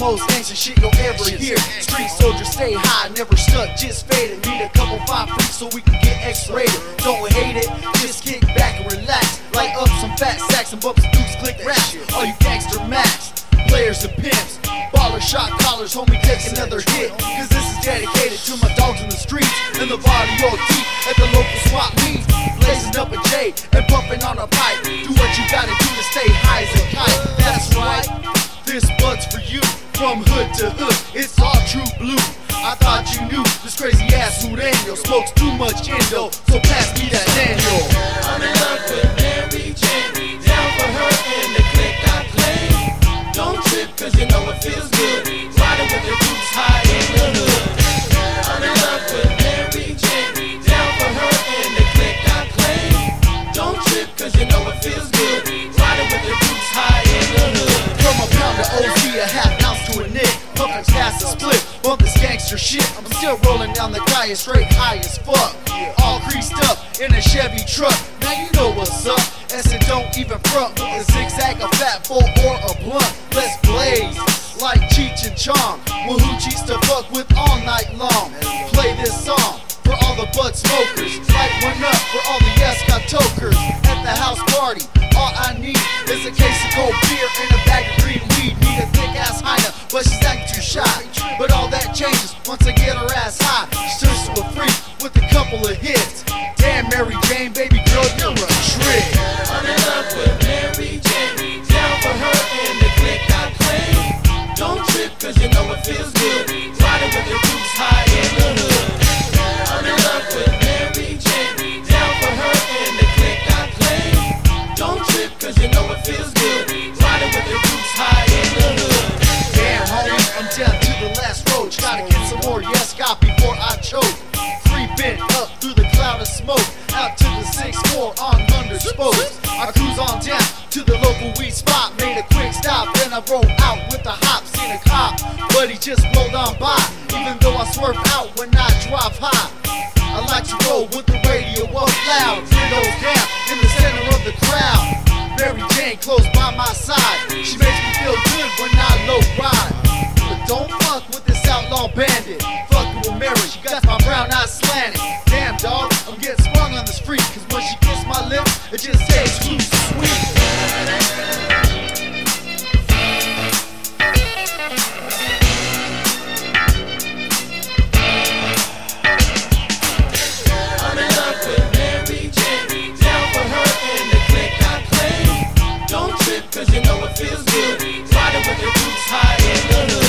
most gangsta shit you'll ever hear. Street soldiers stay high, never stuck, just faded. Need a couple five freaks so we can get X-rated. Don't hate it, just kick back and relax. Light up some fat sacks and bumps, dukes, click raps. All you gangster max, players and pimps. Baller shot collars, homie, take another hit. Cause this is dedicated to my dogs in the streets. And the body all deep at the local swap meet. Blazing up a J and pumping on a pipe. Do what you gotta do to stay high as a kite. That's right, this bud's for you. From hood to hood, it's all true blue. I thought you knew this crazy ass Daniel smokes too much endo, so pass me that Daniel. To a nick. A split, bump this gangster shit. I'm still rolling down the guy straight high as fuck. All creased up in a Chevy truck. Now you know what's up. S and don't even front with a zigzag, a fat full or a blunt. Let's blaze like Cheech and Chong. Well, who cheats to fuck with all night long? Damn, Mary Jane, baby girl, you're a trick. I'm in love with Mary Jane, down for her and the click I claim. Don't trip, cause you know it feels good. Riding with the high in the hood. I'm in love with Mary Jane, down for her and the click I claim. Don't trip, cause you know it feels good. Riding with the high in the hood. Damn, homie, I'm down to the last get some more yes, got before I choke. Creeping up through the smoke, out to the 6-4 on 100 spokes. I cruise on down to the local weed spot, made a quick stop, then I roll out with the hop. Seen a cop, but he just rolled on by. Even though I swerve out when I drive high. I like to roll with the radio up loud, windows down in the center of the crowd. Mary Jane close by my side. Cause you know it feels good. Riding with the troops high in the hood.